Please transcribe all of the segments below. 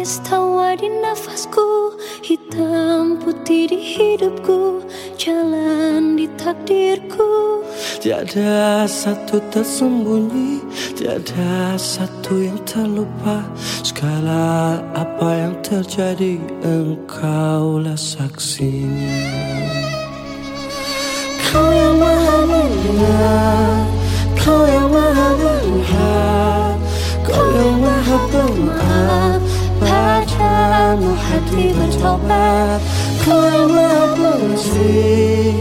Garis tawa di nafasku Hitam putih di hidupku Jalan di takdirku. Tiada satu tersembunyi Tiada satu yang terlupa. Segala apa yang terjadi Engkaulah saksinya Kau yang maha mendengar demons help me Karma hapunzi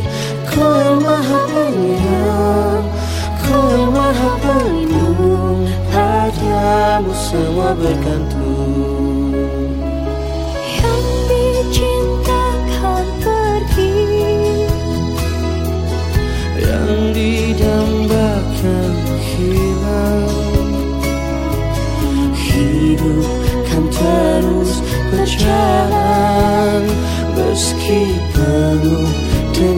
Karma hapunya Karma hapunung Padamu semua bergantung Yang dicintakan pergi Yang didambakan hilang Hidup kan terjadi Deus Zacząłem bez kitu Ty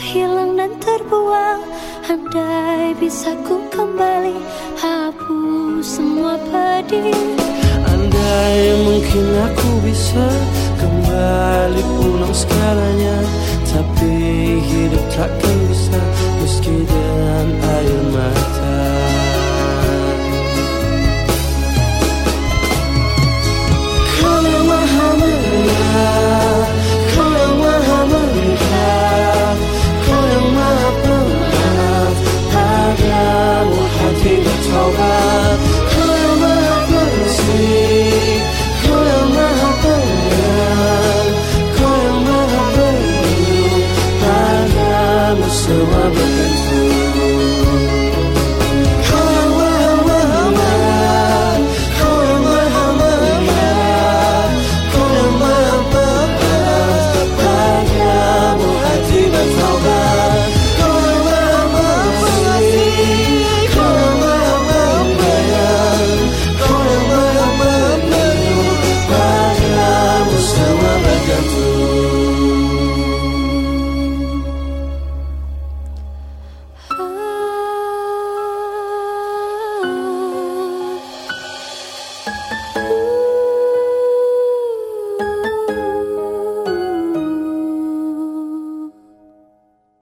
hilang dan terbuang. Andai bisa ku kembali Hapus semua pedih. Andai mungkin aku bisa kembali pulang segalanya Tapi hidup takkan bisa so I will